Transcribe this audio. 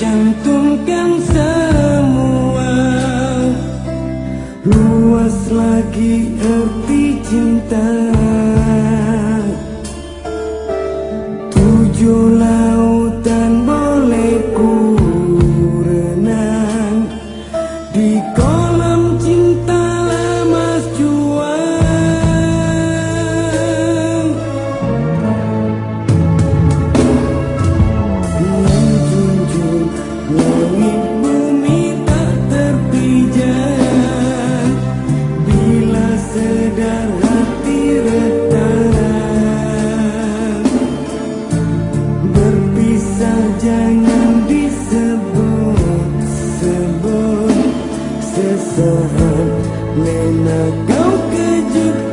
cantumkan semua. Luas lagi erti cinta. perasaan Nena kau kejutkan